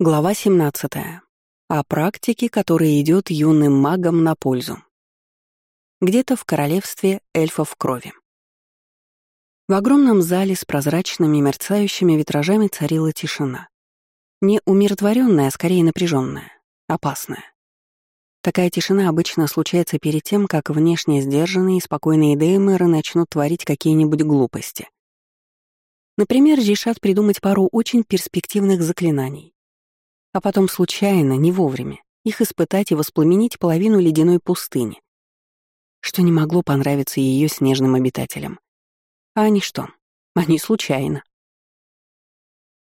Глава 17. О практике, которая идет юным магам на пользу. Где-то в королевстве эльфов крови. В огромном зале с прозрачными мерцающими витражами царила тишина. Не умиротворенная, а скорее напряженная, опасная. Такая тишина обычно случается перед тем, как внешне сдержанные и спокойные деймеры начнут творить какие-нибудь глупости. Например, решат придумать пару очень перспективных заклинаний, а потом случайно, не вовремя, их испытать и воспламенить половину ледяной пустыни, что не могло понравиться ее снежным обитателям. А они что? Они случайно.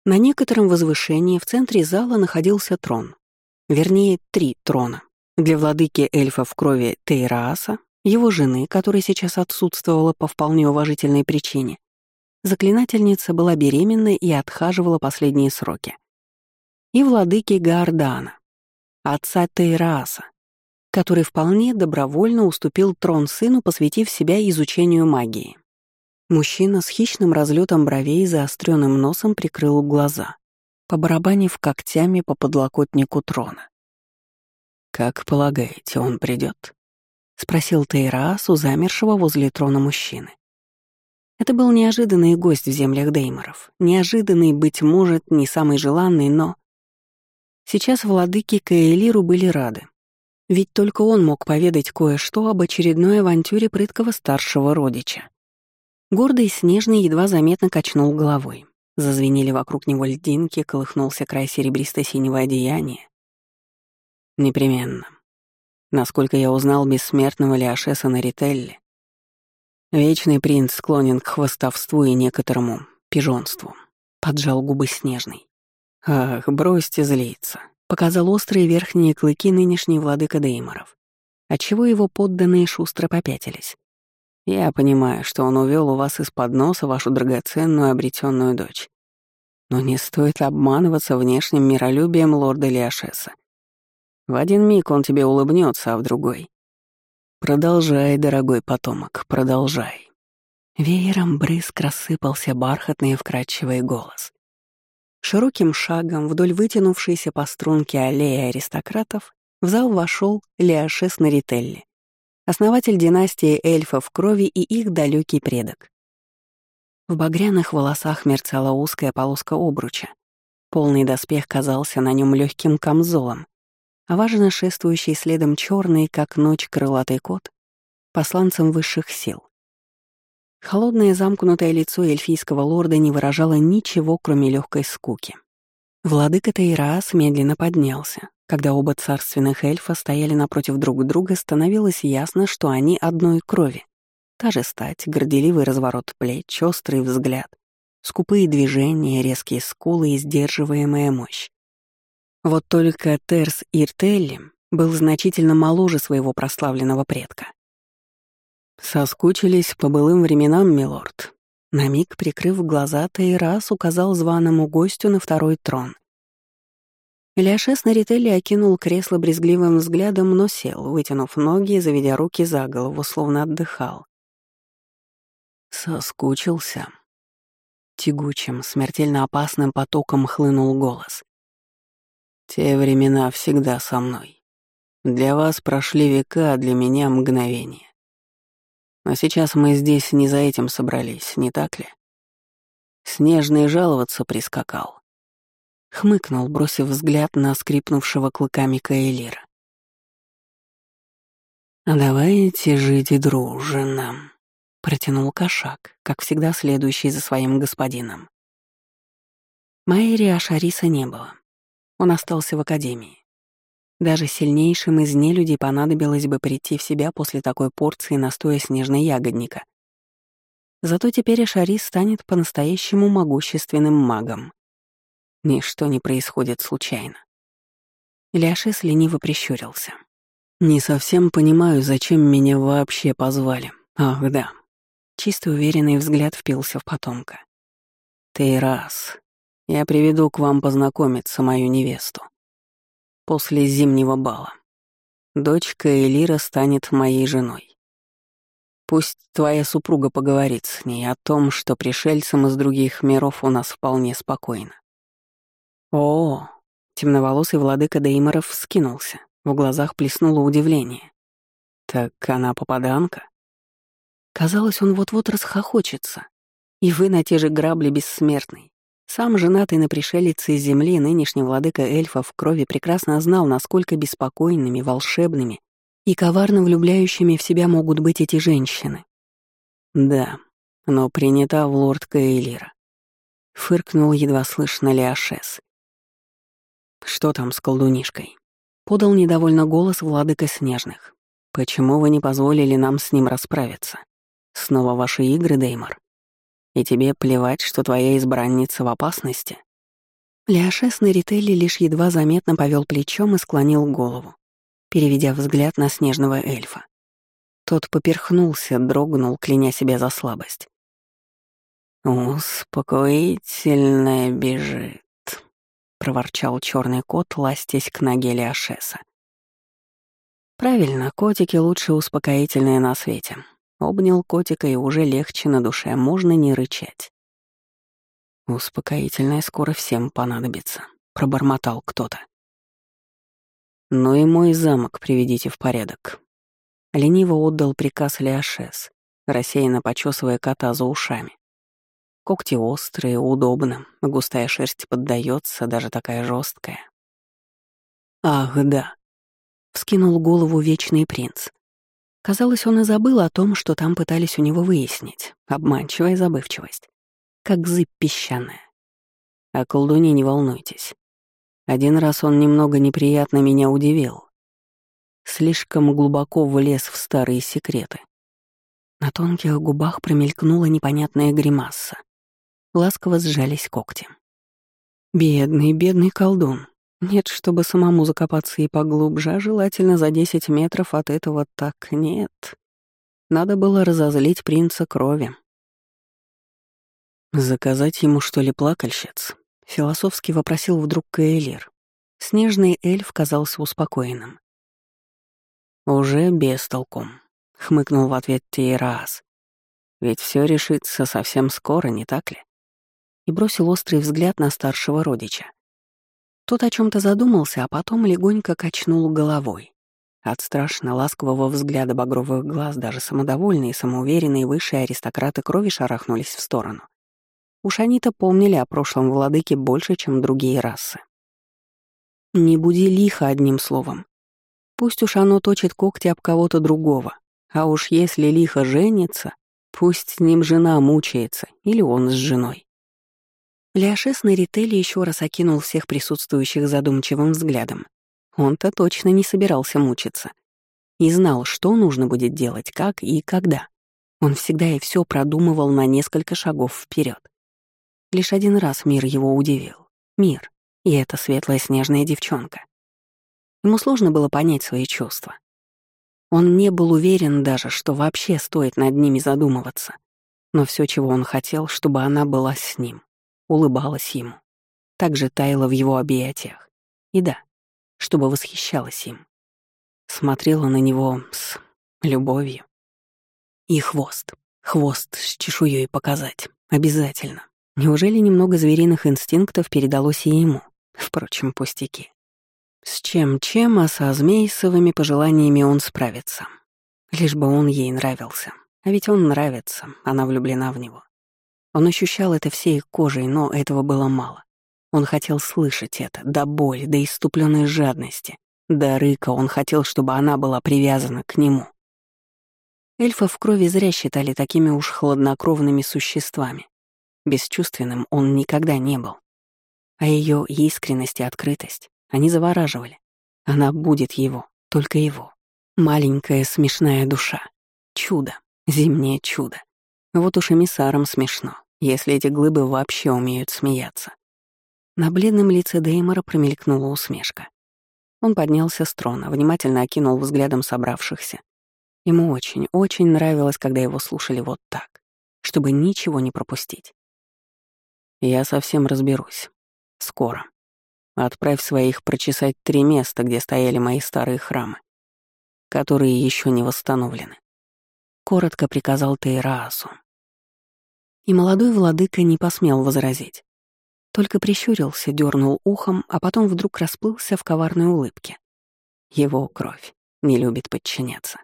На некотором возвышении в центре зала находился трон. Вернее, три трона. Для владыки эльфа в крови Тейрааса, его жены, которая сейчас отсутствовала по вполне уважительной причине. Заклинательница была беременна и отхаживала последние сроки и владыки Гаордана, отца Тейрааса, который вполне добровольно уступил трон сыну, посвятив себя изучению магии. Мужчина с хищным разлетом бровей и заостренным носом прикрыл глаза, побарабанив когтями по подлокотнику трона. «Как полагаете, он придет? спросил Тейраас у замершего возле трона мужчины. Это был неожиданный гость в землях Дейморов. Неожиданный, быть может, не самый желанный, но Сейчас владыки Каэлиру были рады. Ведь только он мог поведать кое-что об очередной авантюре прыткого старшего родича. Гордый снежный едва заметно качнул головой. Зазвенели вокруг него льдинки, колыхнулся край серебристо-синего одеяния. Непременно. Насколько я узнал бессмертного Лиашеса на Рителле, вечный принц склонен к хвостовству и некоторому пижонству. Поджал губы снежный. «Ах, бросьте злиться», — показал острые верхние клыки нынешний владыка Дейморов, отчего его подданные шустро попятились. «Я понимаю, что он увел у вас из-под носа вашу драгоценную обретенную дочь. Но не стоит обманываться внешним миролюбием лорда Лиашеса. В один миг он тебе улыбнется, а в другой. Продолжай, дорогой потомок, продолжай». Веером брызг рассыпался бархатный и вкрадчивый голос. Широким шагом вдоль вытянувшейся по струнке аллеи аристократов в зал вошел Леошес Нарителли, основатель династии эльфов крови и их далекий предок. В багряных волосах мерцала узкая полоска обруча. Полный доспех казался на нем легким камзолом, а важно шествующий следом черный, как ночь, крылатый кот, посланцем высших сил. Холодное замкнутое лицо эльфийского лорда не выражало ничего, кроме легкой скуки. Владыка Тейраас медленно поднялся. Когда оба царственных эльфа стояли напротив друг друга, становилось ясно, что они одной крови. Та же стать, горделивый разворот плеч, острый взгляд, скупые движения, резкие скулы и сдерживаемая мощь. Вот только Терс Иртелли был значительно моложе своего прославленного предка. «Соскучились по былым временам, милорд». На миг, прикрыв глаза, Тейрас указал званому гостю на второй трон. Ляшес на рителе окинул кресло брезгливым взглядом, но сел, вытянув ноги и заведя руки за голову, словно отдыхал. Соскучился. Тягучим, смертельно опасным потоком хлынул голос. «Те времена всегда со мной. Для вас прошли века, а для меня — мгновение. Но сейчас мы здесь не за этим собрались, не так ли? Снежный жаловаться прискакал. Хмыкнул, бросив взгляд на скрипнувшего клыками Каэлира. «А давайте жить дружно», — протянул кошак, как всегда следующий за своим господином. Майри Ашариса не было. Он остался в академии. Даже сильнейшим из нелюдей понадобилось бы прийти в себя после такой порции настоя снежной ягодника. Зато теперь Ашари станет по-настоящему могущественным магом. Ничто не происходит случайно. Ляшис лениво прищурился. «Не совсем понимаю, зачем меня вообще позвали. Ах, да». Чисто уверенный взгляд впился в потомка. «Ты раз. Я приведу к вам познакомиться мою невесту после зимнего бала. Дочка Элира станет моей женой. Пусть твоя супруга поговорит с ней о том, что пришельцам из других миров у нас вполне спокойно. О, Темноволосый владыка Дейморов вскинулся. В глазах плеснуло удивление. «Так она попаданка?» Казалось, он вот-вот расхохочется. И вы на те же грабли бессмертный. Сам женатый на пришелице из земли нынешний владыка эльфов в крови прекрасно знал, насколько беспокойными, волшебными и коварно влюбляющими в себя могут быть эти женщины. Да, но принята в лорд Каэлира. Фыркнул едва слышно Леошес. «Что там с колдунишкой?» Подал недовольно голос владыка Снежных. «Почему вы не позволили нам с ним расправиться? Снова ваши игры, Деймор? И тебе плевать, что твоя избранница в опасности?» Леошес на Рителли лишь едва заметно повел плечом и склонил голову, переведя взгляд на снежного эльфа. Тот поперхнулся, дрогнул, кляня себя за слабость. «Успокоительная бежит», — проворчал черный кот, ластясь к ноге Леошеса. «Правильно, котики лучше успокоительные на свете. Обнял котика, и уже легче на душе, можно не рычать. Успокоительное скоро всем понадобится, пробормотал кто-то. Ну и мой замок приведите в порядок. Лениво отдал приказ Леошес, рассеянно почесывая кота за ушами. Когти острые, удобно, густая шерсть поддается, даже такая жесткая. Ах, да. Вскинул голову вечный принц. Казалось, он и забыл о том, что там пытались у него выяснить. Обманчивая забывчивость. Как зыб песчаная. О колдуне не волнуйтесь. Один раз он немного неприятно меня удивил. Слишком глубоко влез в старые секреты. На тонких губах промелькнула непонятная гримаса. Ласково сжались когти. Бедный, бедный колдун. Нет, чтобы самому закопаться и поглубже, а желательно за десять метров от этого так нет. Надо было разозлить принца крови. «Заказать ему, что ли, плакальщиц?» — философски вопросил вдруг Каэлир. Снежный эльф казался успокоенным. «Уже без толком», — хмыкнул в ответ Тейраас. «Ведь все решится совсем скоро, не так ли?» И бросил острый взгляд на старшего родича. Тот о чем то задумался, а потом легонько качнул головой. От страшно ласкового взгляда багровых глаз даже самодовольные, самоуверенные высшие аристократы крови шарахнулись в сторону. Уж они-то помнили о прошлом владыке больше, чем другие расы. Не буди лихо одним словом. Пусть уж оно точит когти об кого-то другого, а уж если лихо женится, пусть с ним жена мучается, или он с женой. Ляшес на еще раз окинул всех присутствующих задумчивым взглядом. Он-то точно не собирался мучиться. И знал, что нужно будет делать, как и когда. Он всегда и все продумывал на несколько шагов вперед. Лишь один раз мир его удивил. Мир. И эта светлая снежная девчонка. Ему сложно было понять свои чувства. Он не был уверен даже, что вообще стоит над ними задумываться. Но все, чего он хотел, чтобы она была с ним улыбалась ему, также таяла в его объятиях. И да, чтобы восхищалась им. Смотрела на него с любовью. И хвост. Хвост с чешуей показать. Обязательно. Неужели немного звериных инстинктов передалось и ему? Впрочем, пустяки. С чем-чем, а со змейсовыми пожеланиями он справится. Лишь бы он ей нравился. А ведь он нравится, она влюблена в него. Он ощущал это всей кожей, но этого было мало. Он хотел слышать это, до боли, до иступленной жадности. До рыка он хотел, чтобы она была привязана к нему. Эльфа в крови зря считали такими уж хладнокровными существами. Бесчувственным он никогда не был. А ее искренность и открытость, они завораживали. Она будет его, только его. Маленькая смешная душа. Чудо, зимнее чудо. Вот уж эмиссарам смешно если эти глыбы вообще умеют смеяться. На бледном лице Деймора промелькнула усмешка. Он поднялся с трона, внимательно окинул взглядом собравшихся. Ему очень, очень нравилось, когда его слушали вот так, чтобы ничего не пропустить. «Я совсем разберусь. Скоро. Отправь своих прочесать три места, где стояли мои старые храмы, которые еще не восстановлены», — коротко приказал Тейраасу. И молодой владыка не посмел возразить. Только прищурился, дернул ухом, а потом вдруг расплылся в коварной улыбке. Его кровь не любит подчиняться.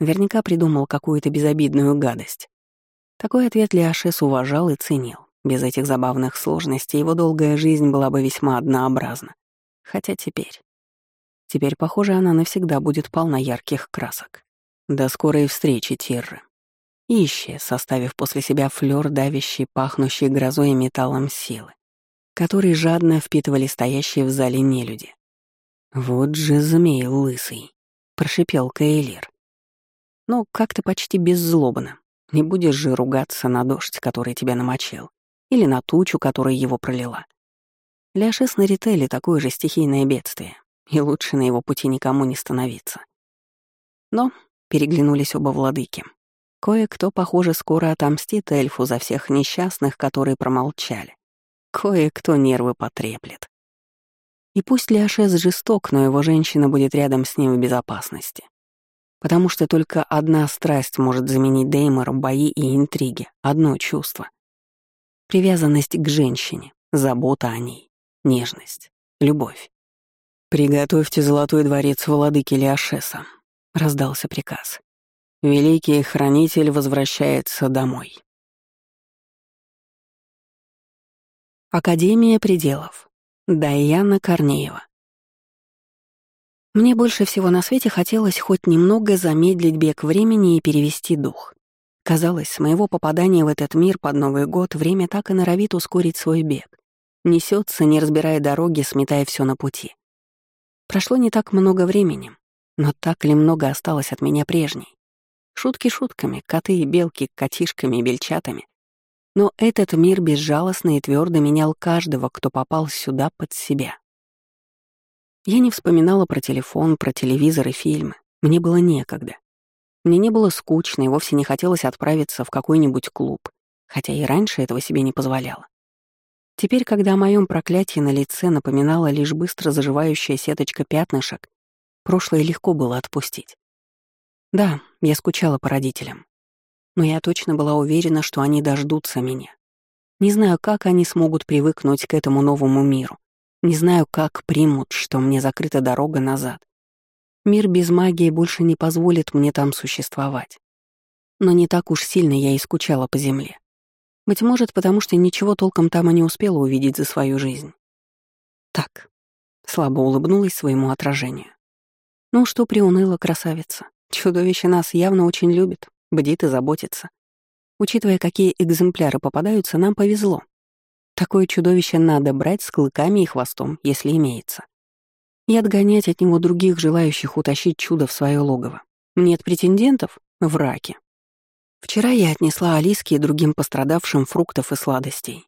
Наверняка придумал какую-то безобидную гадость. Такой ответ Лиашес уважал и ценил. Без этих забавных сложностей его долгая жизнь была бы весьма однообразна. Хотя теперь... Теперь, похоже, она навсегда будет полна ярких красок. До скорой встречи, Тирры. Ищи, составив после себя флёр, давящий, пахнущий грозой и металлом силы, который жадно впитывали стоящие в зале нелюди. «Вот же змей лысый», — прошипел Каэлир. «Ну, как-то почти беззлобно. Не будешь же ругаться на дождь, который тебя намочил, или на тучу, которая его пролила. Ляшес на Рителе такое же стихийное бедствие, и лучше на его пути никому не становиться. Но переглянулись оба владыки. Кое-кто, похоже, скоро отомстит эльфу за всех несчастных, которые промолчали. Кое-кто нервы потреплет. И пусть Ляшес жесток, но его женщина будет рядом с ним в безопасности. Потому что только одна страсть может заменить Деймору бои и интриги, одно чувство. Привязанность к женщине, забота о ней, нежность, любовь. «Приготовьте золотой дворец владыки Лиашеса», — раздался приказ. «Великий хранитель возвращается домой». Академия пределов. Даяна Корнеева. Мне больше всего на свете хотелось хоть немного замедлить бег времени и перевести дух. Казалось, с моего попадания в этот мир под Новый год время так и норовит ускорить свой бег. Несется, не разбирая дороги, сметая все на пути. Прошло не так много времени, но так ли много осталось от меня прежней? Шутки шутками, коты и белки котишками и бельчатами. Но этот мир безжалостно и твердо менял каждого, кто попал сюда под себя. Я не вспоминала про телефон, про телевизор и фильмы. Мне было некогда. Мне не было скучно и вовсе не хотелось отправиться в какой-нибудь клуб, хотя и раньше этого себе не позволяла. Теперь, когда о моем проклятии на лице напоминала лишь быстро заживающая сеточка пятнышек, прошлое легко было отпустить. Да, я скучала по родителям но я точно была уверена, что они дождутся меня. Не знаю, как они смогут привыкнуть к этому новому миру. Не знаю, как примут, что мне закрыта дорога назад. Мир без магии больше не позволит мне там существовать. Но не так уж сильно я и скучала по земле. Быть может, потому что ничего толком там и не успела увидеть за свою жизнь. Так, слабо улыбнулась своему отражению. Ну что приуныла красавица? Чудовище нас явно очень любит, бдит и заботится. Учитывая, какие экземпляры попадаются, нам повезло. Такое чудовище надо брать с клыками и хвостом, если имеется. И отгонять от него других, желающих утащить чудо в свое логово. Нет претендентов — в раке. Вчера я отнесла Алиске и другим пострадавшим фруктов и сладостей.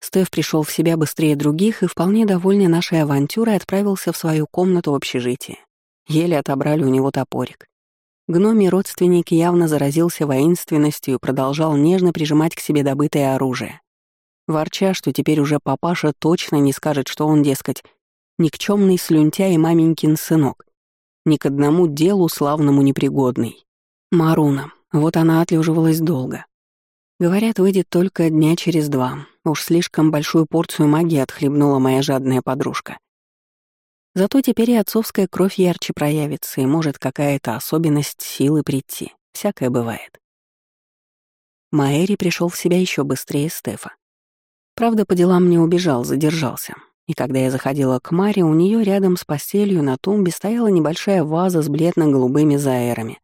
Стеф пришел в себя быстрее других и, вполне довольный нашей авантюрой, отправился в свою комнату в общежитии. Еле отобрали у него топорик. Гномий родственник явно заразился воинственностью и продолжал нежно прижимать к себе добытое оружие. Ворча, что теперь уже папаша точно не скажет, что он, дескать, никчемный слюнтя и маменькин сынок, ни к одному делу славному непригодный. Маруна, вот она отлеживалась долго. Говорят, выйдет только дня через два. Уж слишком большую порцию магии отхлебнула моя жадная подружка. Зато теперь и отцовская кровь ярче проявится, и может какая-то особенность силы прийти. Всякое бывает. Маэри пришел в себя еще быстрее Стефа. Правда, по делам не убежал, задержался. И когда я заходила к Маре, у нее рядом с постелью на тумбе стояла небольшая ваза с бледно-голубыми заэрами.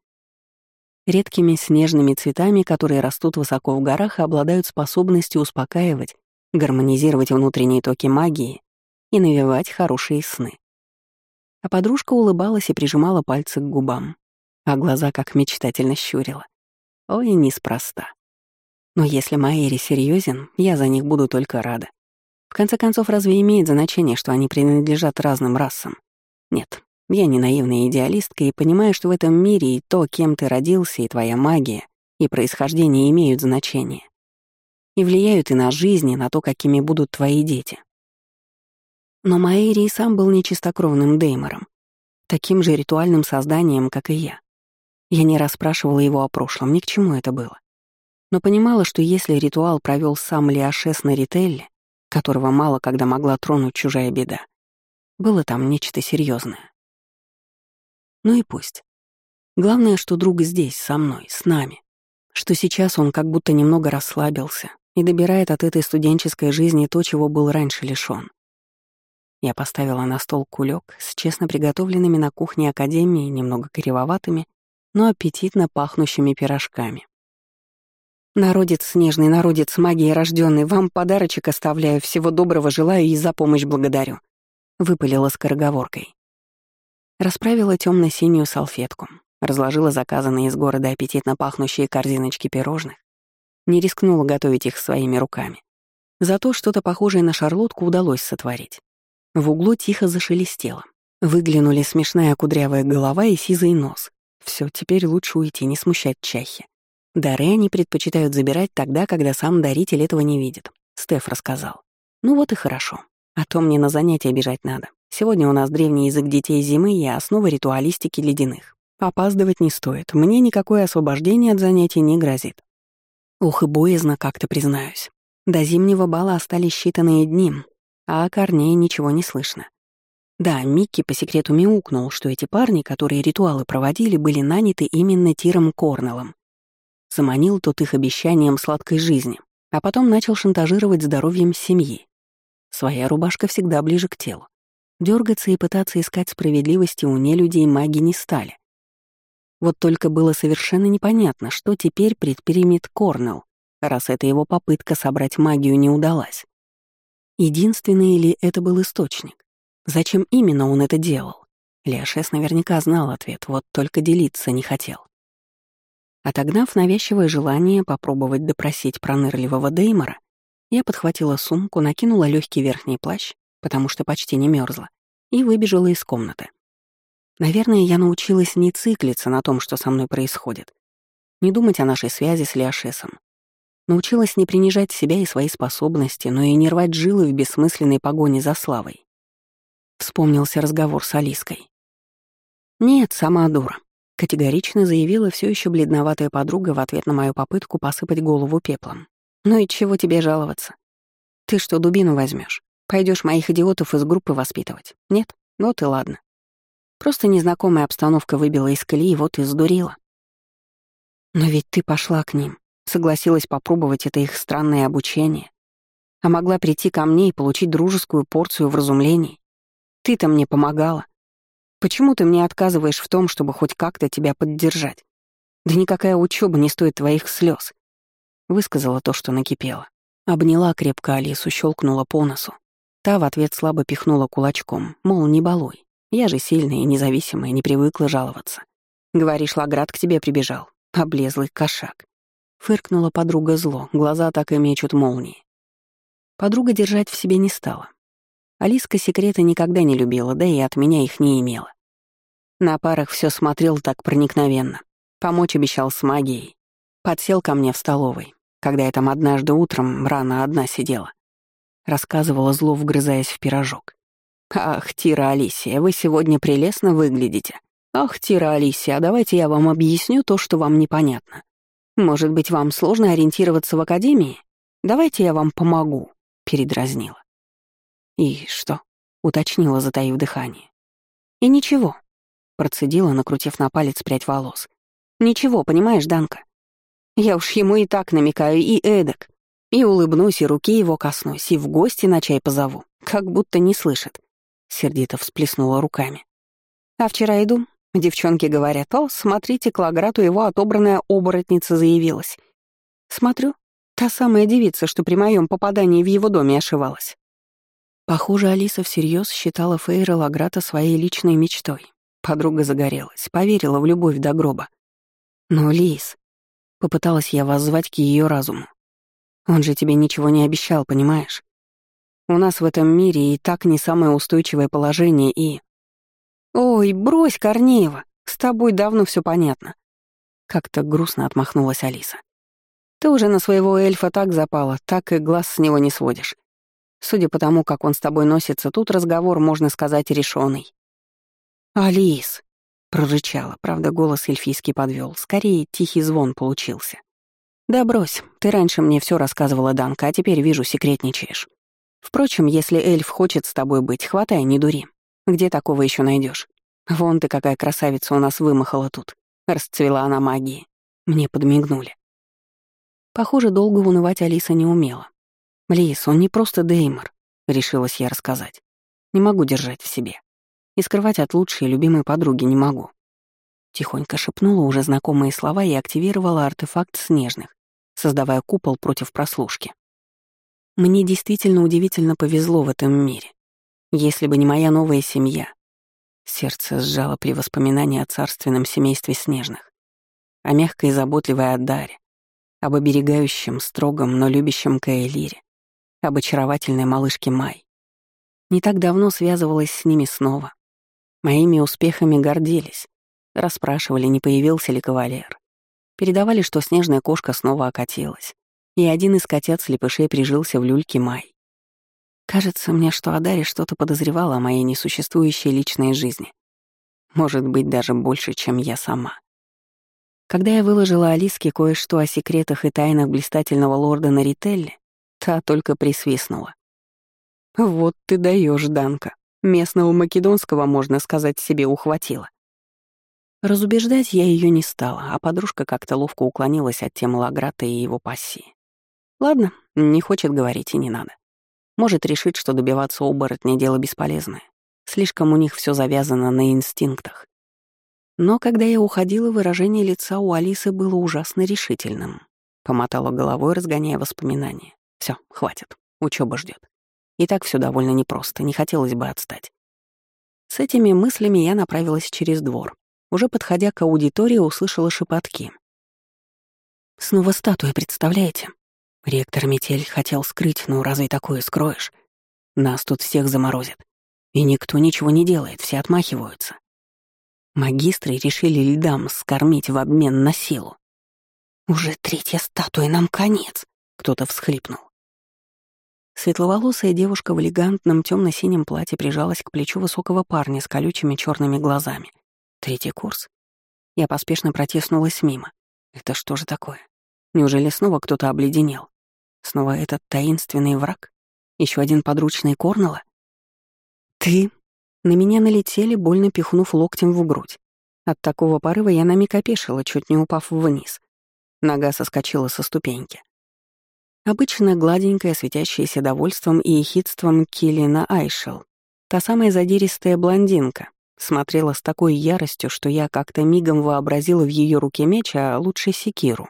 Редкими снежными цветами, которые растут высоко в горах и обладают способностью успокаивать, гармонизировать внутренние токи магии и навевать хорошие сны. А подружка улыбалась и прижимала пальцы к губам, а глаза как мечтательно щурила. Ой, неспроста. Но если Маэри серьезен, я за них буду только рада. В конце концов, разве имеет значение, что они принадлежат разным расам? Нет, я не наивная идеалистка и понимаю, что в этом мире и то, кем ты родился, и твоя магия, и происхождение имеют значение. И влияют и на жизнь, и на то, какими будут твои дети. Но Маэри сам был нечистокровным Деймором, таким же ритуальным созданием, как и я. Я не расспрашивала его о прошлом, ни к чему это было. Но понимала, что если ритуал провел сам Лиашес на Рителле, которого мало когда могла тронуть чужая беда. Было там нечто серьезное. Ну и пусть. Главное, что друг здесь, со мной, с нами. Что сейчас он как будто немного расслабился и добирает от этой студенческой жизни то, чего был раньше лишён. Я поставила на стол кулек с честно приготовленными на кухне Академии, немного кривоватыми, но аппетитно пахнущими пирожками. Народец снежный, народец магии рожденный, вам подарочек оставляю, всего доброго желаю и за помощь благодарю. Выпалила скороговоркой. Расправила темно синюю салфетку, разложила заказанные из города аппетитно пахнущие корзиночки пирожных, не рискнула готовить их своими руками. Зато что-то похожее на шарлотку удалось сотворить. В углу тихо зашелестело. Выглянули смешная кудрявая голова и сизый нос. Все, теперь лучше уйти, не смущать чахи. Дары они предпочитают забирать тогда, когда сам даритель этого не видит. Стеф рассказал. Ну вот и хорошо. А то мне на занятия бежать надо. Сегодня у нас древний язык детей зимы и основа ритуалистики ледяных. Опаздывать не стоит. Мне никакое освобождение от занятий не грозит. Ух, и боязно как-то признаюсь. До зимнего бала остались считанные дни, а о Корнее ничего не слышно. Да, Микки по секрету мяукнул, что эти парни, которые ритуалы проводили, были наняты именно Тиром Корнеллом, Заманил тот их обещанием сладкой жизни, а потом начал шантажировать здоровьем семьи. Своя рубашка всегда ближе к телу. Дергаться и пытаться искать справедливости у нелюдей маги не стали. Вот только было совершенно непонятно, что теперь предпримет Корнелл, раз эта его попытка собрать магию не удалась. Единственный ли это был источник? Зачем именно он это делал? Леошес наверняка знал ответ, вот только делиться не хотел. Отогнав навязчивое желание попробовать допросить пронырливого Деймора, я подхватила сумку, накинула легкий верхний плащ, потому что почти не мерзла, и выбежала из комнаты. Наверное, я научилась не циклиться на том, что со мной происходит, не думать о нашей связи с Леошесом. Научилась не принижать себя и свои способности, но и не рвать жилы в бессмысленной погоне за славой. Вспомнился разговор с Алиской. Нет, сама дура. Категорично заявила все еще бледноватая подруга в ответ на мою попытку посыпать голову пеплом. «Ну и чего тебе жаловаться? Ты что, дубину возьмешь? Пойдешь моих идиотов из группы воспитывать? Нет? Вот и ладно. Просто незнакомая обстановка выбила из колеи, вот и сдурила. Но ведь ты пошла к ним, согласилась попробовать это их странное обучение, а могла прийти ко мне и получить дружескую порцию вразумлений. Ты-то мне помогала. Почему ты мне отказываешь в том, чтобы хоть как-то тебя поддержать? Да никакая учеба не стоит твоих слез. Высказала то, что накипело. Обняла крепко Алису, щелкнула по носу. Та в ответ слабо пихнула кулачком, мол, не балуй. Я же сильная и независимая, не привыкла жаловаться. Говоришь, Лаград к тебе прибежал. Облезлый кошак. Фыркнула подруга зло, глаза так и мечут молнии. Подруга держать в себе не стала. Алиска секреты никогда не любила, да и от меня их не имела. На парах все смотрел так проникновенно. Помочь обещал с магией. Подсел ко мне в столовой, когда я там однажды утром рано одна сидела. Рассказывала зло, вгрызаясь в пирожок. «Ах, Тира Алисия, вы сегодня прелестно выглядите. Ах, Тира Алисия, давайте я вам объясню то, что вам непонятно. Может быть, вам сложно ориентироваться в академии? Давайте я вам помогу», — передразнила. «И что?» — уточнила, затаив дыхание. «И ничего», Процедила, накрутив на палец прядь волос. «Ничего, понимаешь, Данка? Я уж ему и так намекаю, и эдак. И улыбнусь, и руки его коснусь, и в гости на чай позову. Как будто не слышит». Сердито всплеснула руками. «А вчера иду, девчонки говорят, о, смотрите, к Лаграту его отобранная оборотница заявилась. Смотрю, та самая девица, что при моем попадании в его доме ошивалась». Похоже, Алиса всерьез считала Фейра Лаграта своей личной мечтой. Подруга загорелась, поверила в любовь до гроба. Но, Лис, попыталась я воззвать к ее разуму. Он же тебе ничего не обещал, понимаешь? У нас в этом мире и так не самое устойчивое положение и... Ой, брось, Корнеева, с тобой давно все понятно. Как-то грустно отмахнулась Алиса. Ты уже на своего эльфа так запала, так и глаз с него не сводишь. Судя по тому, как он с тобой носится, тут разговор, можно сказать, решенный. «Алис!» — прорычала, правда, голос эльфийский подвел. Скорее, тихий звон получился. «Да брось, ты раньше мне все рассказывала, Данка, а теперь вижу, секретничаешь. Впрочем, если эльф хочет с тобой быть, хватай, не дури. Где такого еще найдешь? Вон ты какая красавица у нас вымахала тут. Расцвела она магией. Мне подмигнули. Похоже, долго унывать Алиса не умела. «Лис, он не просто Деймор», — решилась я рассказать. «Не могу держать в себе. И скрывать от лучшей любимой подруги не могу». Тихонько шепнула уже знакомые слова и активировала артефакт снежных, создавая купол против прослушки. Мне действительно удивительно повезло в этом мире. Если бы не моя новая семья. Сердце сжало при воспоминании о царственном семействе снежных, о мягкой и заботливой Аддаре, об оберегающем, строгом, но любящем Каэлире, об очаровательной малышке Май. Не так давно связывалась с ними снова. Моими успехами гордились, расспрашивали, не появился ли кавалер. Передавали, что снежная кошка снова окатилась, и один из котят-слепышей прижился в люльке Май. Кажется мне, что Адари что-то подозревала о моей несуществующей личной жизни. Может быть, даже больше, чем я сама. Когда я выложила Алиске кое-что о секретах и тайнах блистательного лорда Нарителли, Та только присвистнула. «Вот ты даешь, Данка. Местного македонского, можно сказать, себе ухватила». Разубеждать я ее не стала, а подружка как-то ловко уклонилась от темы Лаграта и его пассии. Ладно, не хочет говорить и не надо. Может, решить, что добиваться оборотня — дело бесполезное. Слишком у них все завязано на инстинктах. Но когда я уходила, выражение лица у Алисы было ужасно решительным. Помотала головой, разгоняя воспоминания. Все, хватит, учеба ждет. И так все довольно непросто, не хотелось бы отстать. С этими мыслями я направилась через двор. Уже подходя к аудитории, услышала шепотки. «Снова статуя, представляете? Ректор Метель хотел скрыть, но разве такое скроешь? Нас тут всех заморозят. И никто ничего не делает, все отмахиваются. Магистры решили льдам скормить в обмен на силу. Уже третья статуя, нам конец. Кто-то всхлипнул. Светловолосая девушка в элегантном темно-синем платье прижалась к плечу высокого парня с колючими черными глазами. Третий курс. Я поспешно протеснулась мимо. Это что же такое? Неужели снова кто-то обледенел? Снова этот таинственный враг? Еще один подручный Корнела? Ты? На меня налетели, больно пихнув локтем в грудь. От такого порыва я на миг опешила, чуть не упав вниз. Нога соскочила со ступеньки. Обычно гладенькая, светящаяся довольством и ехидством Киллина Айшел. Та самая задиристая блондинка. Смотрела с такой яростью, что я как-то мигом вообразила в ее руке меч, а лучше секиру.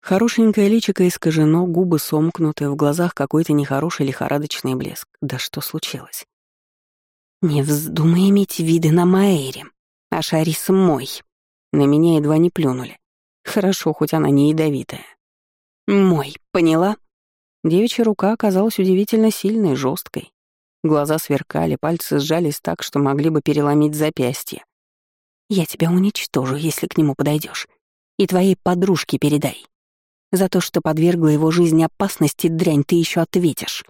Хорошенькое личико искажено, губы сомкнуты, в глазах какой-то нехороший лихорадочный блеск. Да что случилось? «Не вздумай иметь виды на Маэре. А Шарис мой». На меня едва не плюнули. Хорошо, хоть она не ядовитая. «Мой, поняла?» Девичья рука оказалась удивительно сильной, жесткой. Глаза сверкали, пальцы сжались так, что могли бы переломить запястье. «Я тебя уничтожу, если к нему подойдешь. И твоей подружке передай. За то, что подвергла его жизни опасности, дрянь, ты еще ответишь».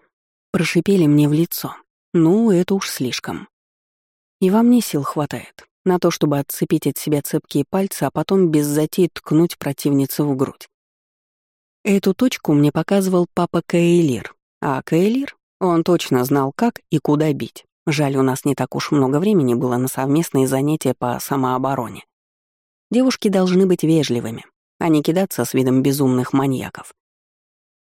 Прошипели мне в лицо. Ну, это уж слишком. И во мне сил хватает на то, чтобы отцепить от себя цепкие пальцы, а потом без затей ткнуть противницу в грудь. Эту точку мне показывал папа Каэлир, а Каэлир, он точно знал, как и куда бить. Жаль, у нас не так уж много времени было на совместные занятия по самообороне. Девушки должны быть вежливыми, а не кидаться с видом безумных маньяков.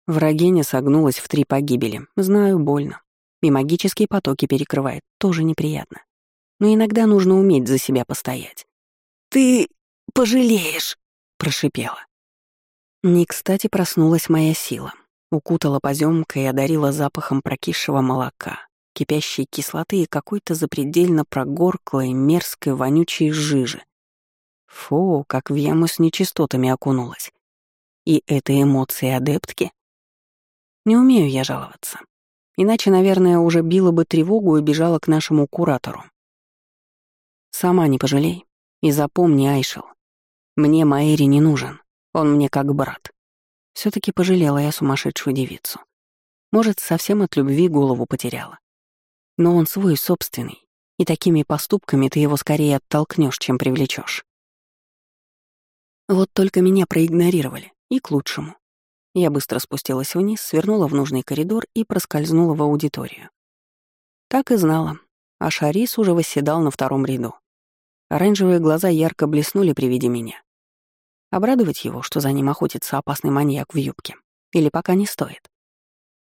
Врагиня согнулась в три погибели. Знаю, больно. И магические потоки перекрывает. Тоже неприятно. Но иногда нужно уметь за себя постоять. «Ты пожалеешь!» — прошипела. Не кстати проснулась моя сила. Укутала поземкой и одарила запахом прокисшего молока, кипящей кислоты и какой-то запредельно прогорклой, мерзкой, вонючей жижи. Фу, как в яму с нечистотами окунулась. И это эмоции адептки? Не умею я жаловаться. Иначе, наверное, уже била бы тревогу и бежала к нашему куратору. Сама не пожалей. И запомни, Айшел, мне Маэри не нужен. Он мне как брат. все таки пожалела я сумасшедшую девицу. Может, совсем от любви голову потеряла. Но он свой, собственный, и такими поступками ты его скорее оттолкнешь, чем привлечешь. Вот только меня проигнорировали, и к лучшему. Я быстро спустилась вниз, свернула в нужный коридор и проскользнула в аудиторию. Так и знала. А Шарис уже восседал на втором ряду. Оранжевые глаза ярко блеснули при виде меня. Обрадовать его, что за ним охотится опасный маньяк в юбке? Или пока не стоит?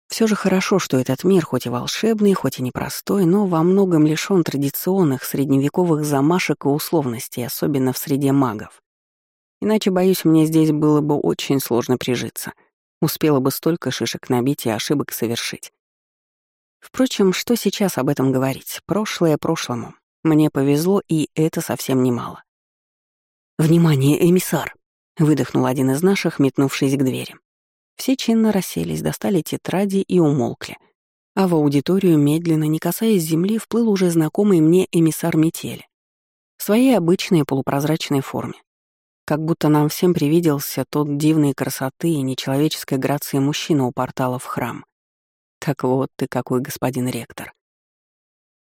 Все же хорошо, что этот мир хоть и волшебный, хоть и непростой, но во многом лишён традиционных средневековых замашек и условностей, особенно в среде магов. Иначе, боюсь, мне здесь было бы очень сложно прижиться. Успела бы столько шишек набить и ошибок совершить. Впрочем, что сейчас об этом говорить? Прошлое прошлому. Мне повезло, и это совсем немало. «Внимание, эмиссар!» — выдохнул один из наших, метнувшись к двери. Все чинно расселись, достали тетради и умолкли. А в аудиторию, медленно, не касаясь земли, вплыл уже знакомый мне эмиссар метели. В своей обычной полупрозрачной форме. Как будто нам всем привиделся тот дивной красоты и нечеловеческой грации мужчина у портала в храм. Так вот ты какой, господин ректор.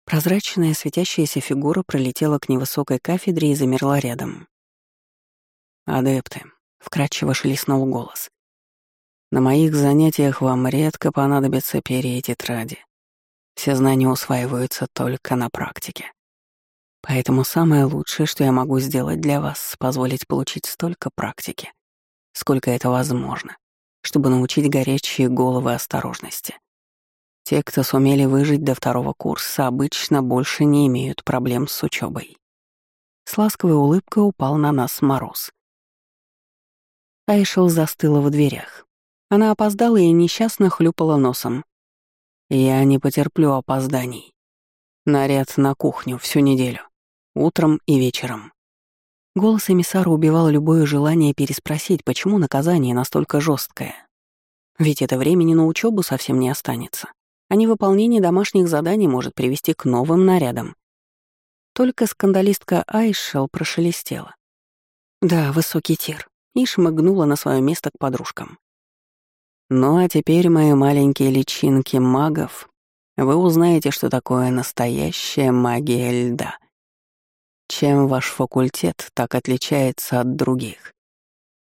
Прозрачная светящаяся фигура пролетела к невысокой кафедре и замерла рядом. «Адепты», — вкрадчиво шелестнул голос. На моих занятиях вам редко понадобятся перья и тетради. Все знания усваиваются только на практике. Поэтому самое лучшее, что я могу сделать для вас, позволить получить столько практики, сколько это возможно, чтобы научить горячие головы осторожности. Те, кто сумели выжить до второго курса, обычно больше не имеют проблем с учебой. С ласковой улыбкой упал на нас мороз. Айшел застыла в дверях. Она опоздала и несчастно хлюпала носом. «Я не потерплю опозданий. Наряд на кухню всю неделю. Утром и вечером». Голос эмиссара убивал любое желание переспросить, почему наказание настолько жесткое. Ведь это времени на учебу совсем не останется, а невыполнение домашних заданий может привести к новым нарядам. Только скандалистка Айшел прошелестела. Да, высокий тир, и шмыгнула на свое место к подружкам. Ну а теперь, мои маленькие личинки магов, вы узнаете, что такое настоящая магия льда. Чем ваш факультет так отличается от других?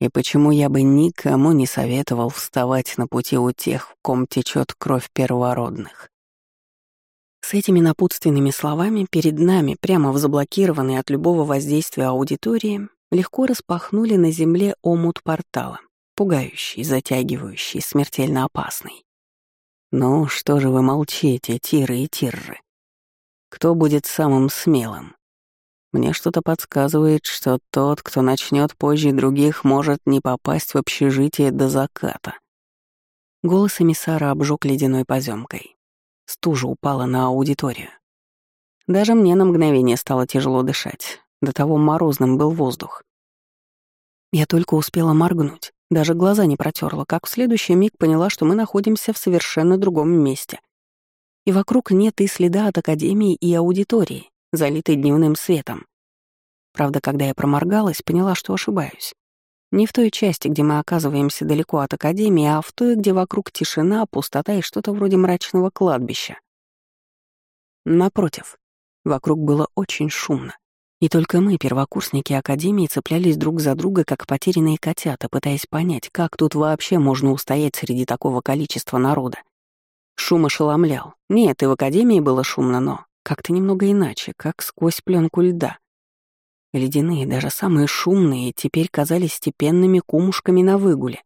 И почему я бы никому не советовал вставать на пути у тех, в ком течет кровь первородных? С этими напутственными словами перед нами, прямо в заблокированной от любого воздействия аудитории, легко распахнули на земле омут портала пугающий, затягивающий, смертельно опасный. Ну, что же вы молчите, тиры и тирры? Кто будет самым смелым? Мне что-то подсказывает, что тот, кто начнет позже других, может не попасть в общежитие до заката. Голос эмиссара обжег ледяной поземкой. Стужа упала на аудиторию. Даже мне на мгновение стало тяжело дышать. До того морозным был воздух. Я только успела моргнуть. Даже глаза не протерла, как в следующий миг поняла, что мы находимся в совершенно другом месте. И вокруг нет и следа от академии и аудитории, залитой дневным светом. Правда, когда я проморгалась, поняла, что ошибаюсь. Не в той части, где мы оказываемся далеко от академии, а в той, где вокруг тишина, пустота и что-то вроде мрачного кладбища. Напротив, вокруг было очень шумно. И только мы, первокурсники Академии, цеплялись друг за друга, как потерянные котята, пытаясь понять, как тут вообще можно устоять среди такого количества народа. Шум ошеломлял. Нет, и в Академии было шумно, но как-то немного иначе, как сквозь пленку льда. Ледяные, даже самые шумные, теперь казались степенными кумушками на выгуле.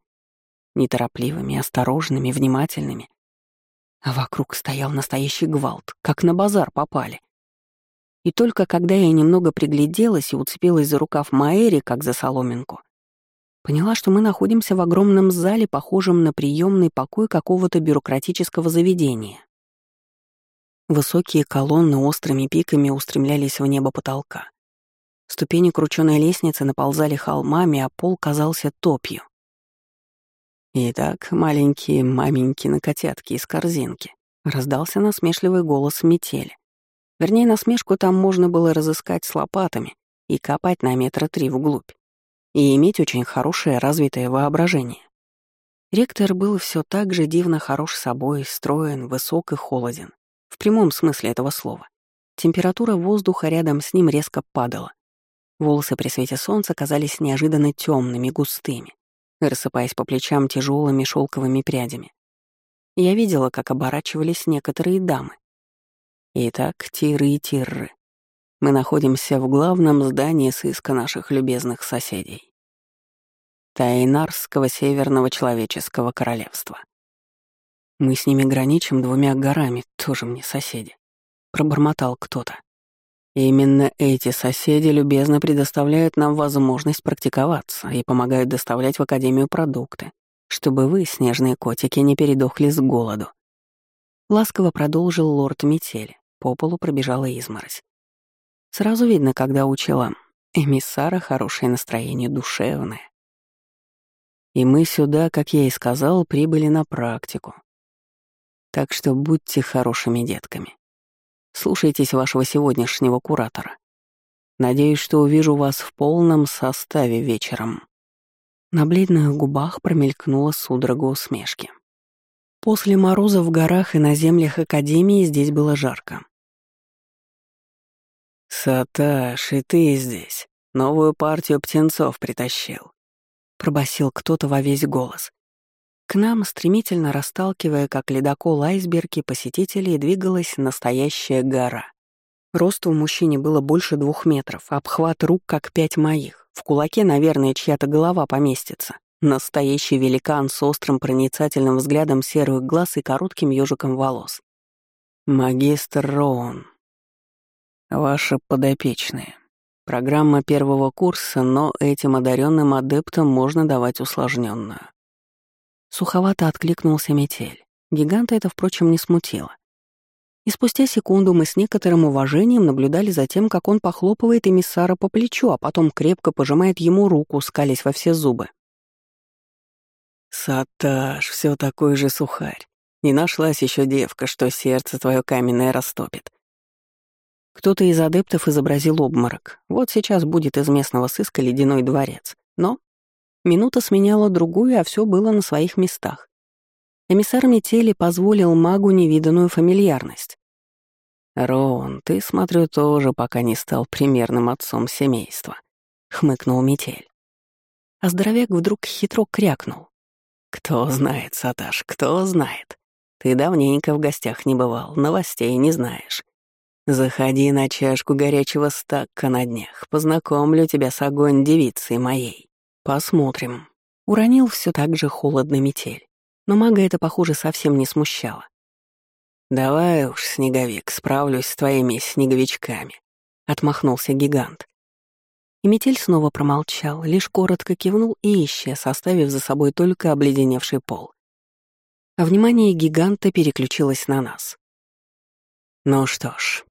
Неторопливыми, осторожными, внимательными. А вокруг стоял настоящий гвалт, как на базар попали — и только когда я немного пригляделась и уцепилась за рукав Маэри, как за соломинку, поняла, что мы находимся в огромном зале, похожем на приемный покой какого-то бюрократического заведения. Высокие колонны острыми пиками устремлялись в небо потолка. Ступени крученой лестницы наползали холмами, а пол казался топью. «Итак, маленькие маменькины котятки из корзинки», — раздался насмешливый голос метели. Вернее, насмешку там можно было разыскать с лопатами и копать на метра три вглубь. И иметь очень хорошее развитое воображение. Ректор был все так же дивно хорош собой, строен, высок и холоден. В прямом смысле этого слова. Температура воздуха рядом с ним резко падала. Волосы при свете солнца казались неожиданно темными, густыми. рассыпаясь по плечам тяжелыми шелковыми прядями. Я видела, как оборачивались некоторые дамы. Итак, тиры и тирры. Мы находимся в главном здании сыска наших любезных соседей. Тайнарского Северного Человеческого Королевства. Мы с ними граничим двумя горами, тоже мне соседи. Пробормотал кто-то. Именно эти соседи любезно предоставляют нам возможность практиковаться и помогают доставлять в Академию продукты, чтобы вы, снежные котики, не передохли с голоду. Ласково продолжил лорд Метели. По полу пробежала изморозь. Сразу видно, когда учила. Эмиссара хорошее настроение, душевное. И мы сюда, как я и сказал, прибыли на практику. Так что будьте хорошими детками. Слушайтесь вашего сегодняшнего куратора. Надеюсь, что увижу вас в полном составе вечером». На бледных губах промелькнула судорога усмешки. После мороза в горах и на землях Академии здесь было жарко. «Саташ, и ты здесь. Новую партию птенцов притащил», — пробасил кто-то во весь голос. К нам, стремительно расталкивая, как ледокол айсберги, посетителей двигалась настоящая гора. Рост у мужчине было больше двух метров, обхват рук как пять моих. В кулаке, наверное, чья-то голова поместится. Настоящий великан с острым проницательным взглядом серых глаз и коротким ежиком волос. «Магистр Роун, ваши подопечные. Программа первого курса, но этим одаренным адептам можно давать усложненную. Суховато откликнулся метель. Гиганта это, впрочем, не смутило. И спустя секунду мы с некоторым уважением наблюдали за тем, как он похлопывает эмиссара по плечу, а потом крепко пожимает ему руку, скались во все зубы. «Саташ, все такой же сухарь. Не нашлась еще девка, что сердце твое каменное растопит». Кто-то из адептов изобразил обморок. Вот сейчас будет из местного сыска ледяной дворец. Но Минута сменяла другую, а все было на своих местах. Эмиссар метели позволил магу невиданную фамильярность. «Рон, ты, смотрю, тоже пока не стал примерным отцом семейства», — хмыкнул метель. А здоровяк вдруг хитро крякнул. «Кто знает, Саташ, кто знает. Ты давненько в гостях не бывал, новостей не знаешь. Заходи на чашку горячего стакка на днях, познакомлю тебя с огонь девицей моей». «Посмотрим». Уронил все так же холодно метель. Но мага это, похоже, совсем не смущало. «Давай уж, снеговик, справлюсь с твоими снеговичками», — отмахнулся гигант. И метель снова промолчал, лишь коротко кивнул и исчез, оставив за собой только обледеневший пол. А внимание гиганта переключилось на нас. «Ну что ж,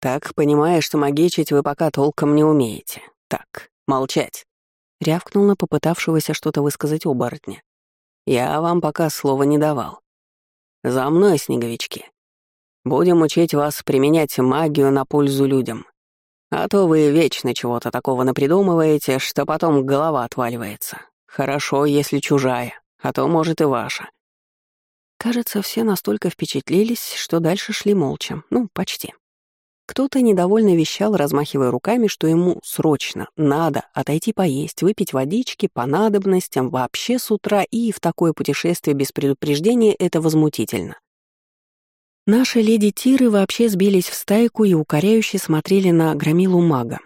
так понимаешь, что магичить вы пока толком не умеете. Так, молчать» рявкнул на попытавшегося что-то высказать оборотня. «Я вам пока слова не давал. За мной, снеговички. Будем учить вас применять магию на пользу людям. А то вы вечно чего-то такого напридумываете, что потом голова отваливается. Хорошо, если чужая, а то, может, и ваша». Кажется, все настолько впечатлились, что дальше шли молча. Ну, почти. Кто-то недовольно вещал, размахивая руками, что ему срочно надо отойти поесть, выпить водички по надобностям вообще с утра и в такое путешествие без предупреждения это возмутительно. Наши леди Тиры вообще сбились в стайку и укоряюще смотрели на громилу мага.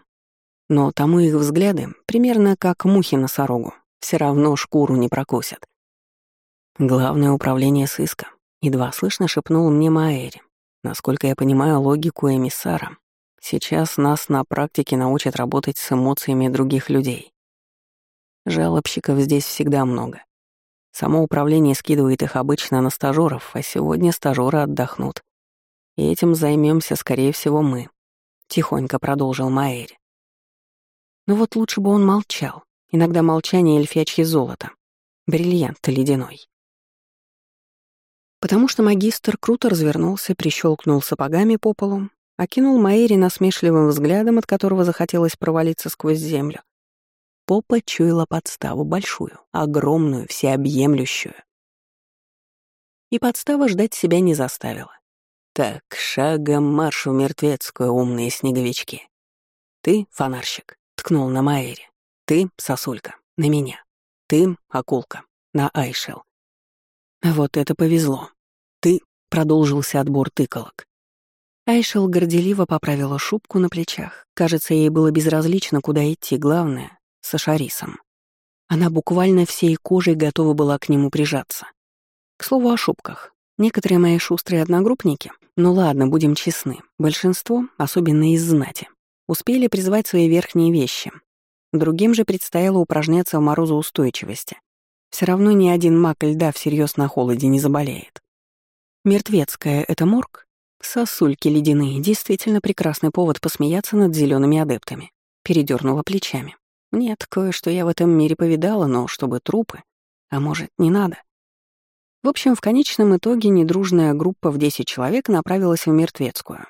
Но тому их взгляды, примерно как мухи на сорогу, все равно шкуру не прокусят. Главное управление сыска, едва слышно шепнул мне Маэри, Насколько я понимаю логику эмиссара, сейчас нас на практике научат работать с эмоциями других людей. Жалобщиков здесь всегда много. Само управление скидывает их обычно на стажеров, а сегодня стажеры отдохнут. И этим займемся, скорее всего, мы. Тихонько продолжил Маэри. Но вот лучше бы он молчал. Иногда молчание эльфячье золото. Бриллиант ледяной. Потому что магистр круто развернулся, прищелкнул сапогами по полу, окинул Маэри насмешливым взглядом, от которого захотелось провалиться сквозь землю. Попа чуяла подставу большую, огромную, всеобъемлющую. И подстава ждать себя не заставила. Так, шагом марш в мертвецкую, умные снеговички. Ты, фонарщик, ткнул на Маэри. Ты, сосулька, на меня. Ты — акулка. На Айшел. Вот это повезло. Ты — продолжился отбор тыколок. Айшел горделиво поправила шубку на плечах. Кажется, ей было безразлично, куда идти, главное — с Ашарисом. Она буквально всей кожей готова была к нему прижаться. К слову о шубках. Некоторые мои шустрые одногруппники, ну ладно, будем честны, большинство, особенно из знати, успели призвать свои верхние вещи. Другим же предстояло упражняться в морозоустойчивости. Все равно ни один маг льда всерьез на холоде не заболеет. Мертвецкая — это морг? Сосульки ледяные — действительно прекрасный повод посмеяться над зелеными адептами. Передернула плечами. Нет, кое-что я в этом мире повидала, но чтобы трупы. А может, не надо? В общем, в конечном итоге недружная группа в 10 человек направилась в Мертвецкую.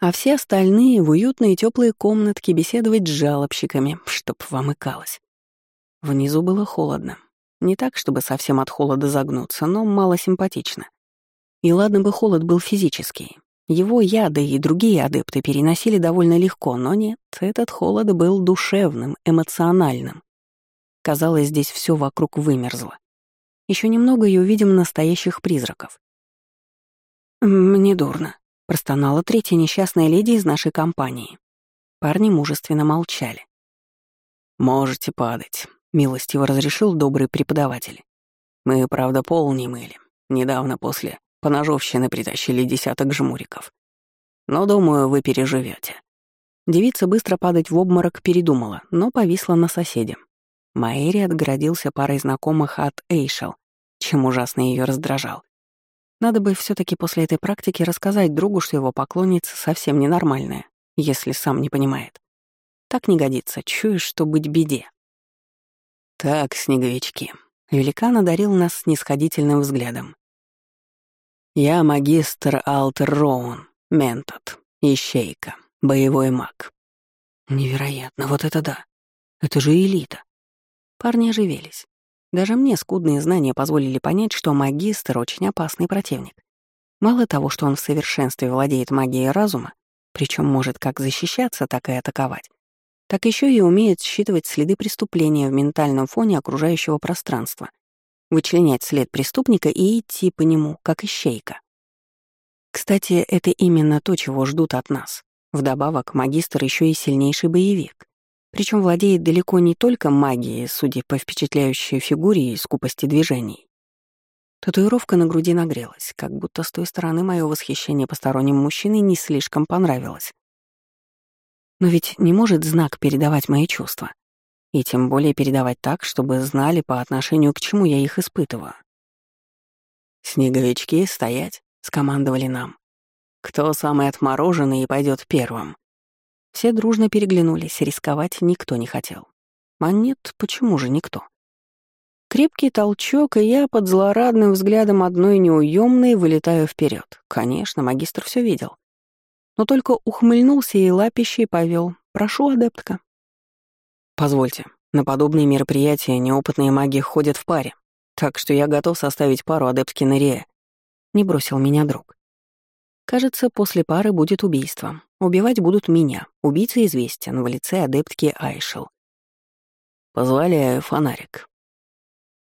А все остальные в уютные теплые комнатки беседовать с жалобщиками, чтоб вам икалось. Внизу было холодно. Не так, чтобы совсем от холода загнуться, но мало симпатично. И ладно бы холод был физический. Его яды и другие адепты переносили довольно легко, но нет, этот холод был душевным, эмоциональным. Казалось, здесь все вокруг вымерзло. Еще немного и увидим настоящих призраков. «Мне дурно», — простонала третья несчастная леди из нашей компании. Парни мужественно молчали. «Можете падать», — милостиво разрешил добрый преподаватель. «Мы, правда, пол не мыли. Недавно после поножовщины притащили десяток жмуриков. Но, думаю, вы переживете. Девица быстро падать в обморок передумала, но повисла на соседе. Маэри отгородился парой знакомых от Эйшел, чем ужасно ее раздражал. Надо бы все таки после этой практики рассказать другу, что его поклонница совсем ненормальная, если сам не понимает. Так не годится, чуешь, что быть беде. Так, снеговички. Великан одарил нас снисходительным взглядом. Я магистр Алтер Роун, ментот, ищейка, боевой маг. Невероятно, вот это да. Это же элита. Парни оживились. Даже мне скудные знания позволили понять, что магистр — очень опасный противник. Мало того, что он в совершенстве владеет магией разума, причем может как защищаться, так и атаковать, так еще и умеет считывать следы преступления в ментальном фоне окружающего пространства, вычленять след преступника и идти по нему, как ищейка. Кстати, это именно то, чего ждут от нас. Вдобавок, магистр еще и сильнейший боевик. Причем владеет далеко не только магией, судя по впечатляющей фигуре и скупости движений. Татуировка на груди нагрелась, как будто с той стороны мое восхищение посторонним мужчиной не слишком понравилось. Но ведь не может знак передавать мои чувства. И тем более передавать так, чтобы знали по отношению к чему я их испытываю. «Снеговички, стоять!» — скомандовали нам. «Кто самый отмороженный и пойдет первым?» Все дружно переглянулись, рисковать никто не хотел. А нет, почему же никто? Крепкий толчок, и я под злорадным взглядом одной неуемной вылетаю вперед. Конечно, магистр все видел. Но только ухмыльнулся и лапищей повел. Прошу, адептка. Позвольте, на подобные мероприятия неопытные маги ходят в паре, так что я готов составить пару адептки Нерия. Не бросил меня друг. Кажется, после пары будет убийство. Убивать будут меня. Убийца известен в лице адептки Айшел. Позволяю фонарик.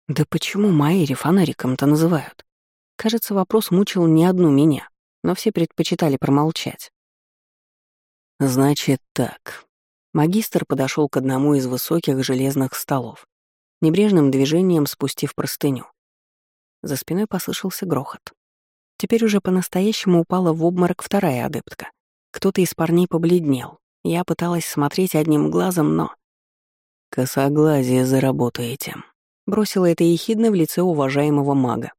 Да почему Майри фонариком-то называют? Кажется, вопрос мучил не одну меня, но все предпочитали промолчать. Значит так. Магистр подошел к одному из высоких железных столов, небрежным движением спустив простыню. За спиной послышался грохот. Теперь уже по-настоящему упала в обморок вторая адептка. Кто-то из парней побледнел. Я пыталась смотреть одним глазом, но... «Косоглазие заработаете», — бросила это ехидно в лице уважаемого мага.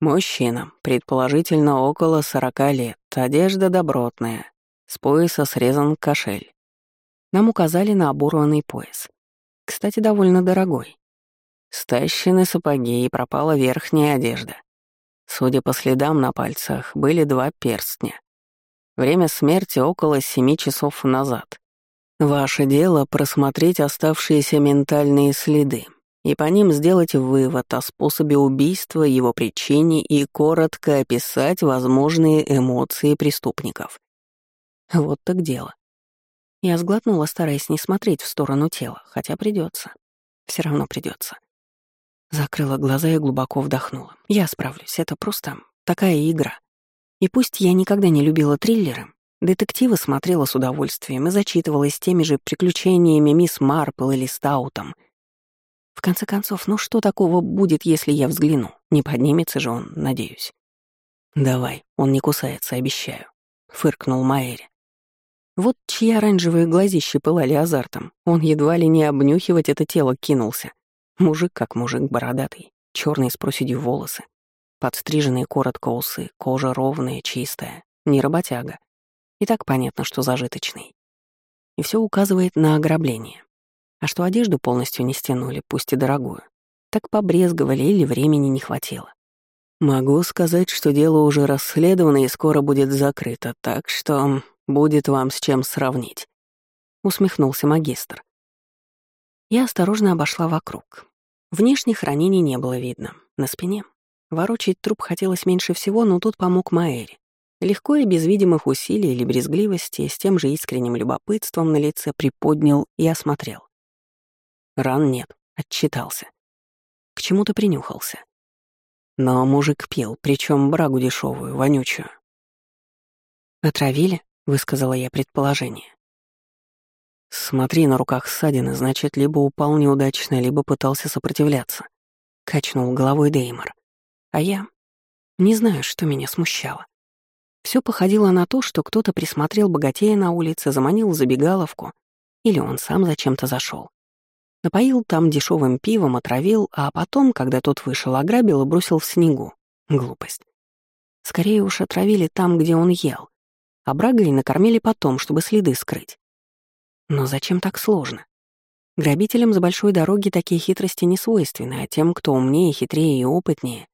Мужчина, предположительно около сорока лет, одежда добротная, с пояса срезан кошель. Нам указали на оборванный пояс. Кстати, довольно дорогой. Стащены сапоги и пропала верхняя одежда. Судя по следам на пальцах, были два перстня. Время смерти около семи часов назад. Ваше дело — просмотреть оставшиеся ментальные следы и по ним сделать вывод о способе убийства, его причине и коротко описать возможные эмоции преступников. Вот так дело. Я сглотнула, стараясь не смотреть в сторону тела, хотя придется. Все равно придется. Закрыла глаза и глубоко вдохнула. Я справлюсь, это просто такая игра. И пусть я никогда не любила триллеры, детективы смотрела с удовольствием и зачитывалась теми же приключениями мисс Марпл или Стаутом. В конце концов, ну что такого будет, если я взгляну? Не поднимется же он, надеюсь. «Давай, он не кусается, обещаю», — фыркнул Майери. Вот чьи оранжевые глазища пылали азартом. Он едва ли не обнюхивать это тело кинулся. Мужик как мужик бородатый, черный с проседью волосы, подстриженные коротко усы, кожа ровная, чистая, не работяга. И так понятно, что зажиточный. И все указывает на ограбление. А что одежду полностью не стянули, пусть и дорогую, так побрезговали или времени не хватило. Могу сказать, что дело уже расследовано и скоро будет закрыто, так что будет вам с чем сравнить. Усмехнулся магистр. Я осторожно обошла вокруг. Внешних ранений не было видно. На спине. Ворочать труп хотелось меньше всего, но тут помог Маэри. Легко и без видимых усилий или брезгливости, с тем же искренним любопытством на лице приподнял и осмотрел. Ран нет, отчитался. К чему-то принюхался. Но мужик пил, причем брагу дешевую, вонючую. «Отравили?» — высказала я предположение. «Смотри, на руках ссадины, значит, либо упал неудачно, либо пытался сопротивляться», — качнул головой Деймор. А я не знаю, что меня смущало. Все походило на то, что кто-то присмотрел богатея на улице, заманил забегаловку, или он сам зачем-то зашел. Напоил там дешевым пивом, отравил, а потом, когда тот вышел, ограбил и бросил в снегу. Глупость. Скорее уж отравили там, где он ел, а брагой накормили потом, чтобы следы скрыть. Но зачем так сложно? Грабителям с большой дороги такие хитрости не свойственны, а тем, кто умнее, хитрее и опытнее,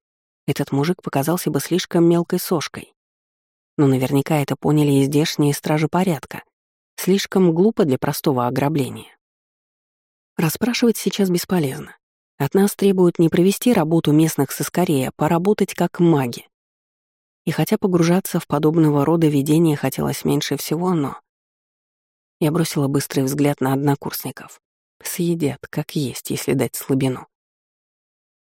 этот мужик показался бы слишком мелкой сошкой. Но наверняка это поняли и здешние стражи порядка. Слишком глупо для простого ограбления. Расспрашивать сейчас бесполезно. От нас требуют не провести работу местных сыскарей, а поработать как маги. И хотя погружаться в подобного рода видения хотелось меньше всего, но я бросила быстрый взгляд на однокурсников. Съедят, как есть, если дать слабину.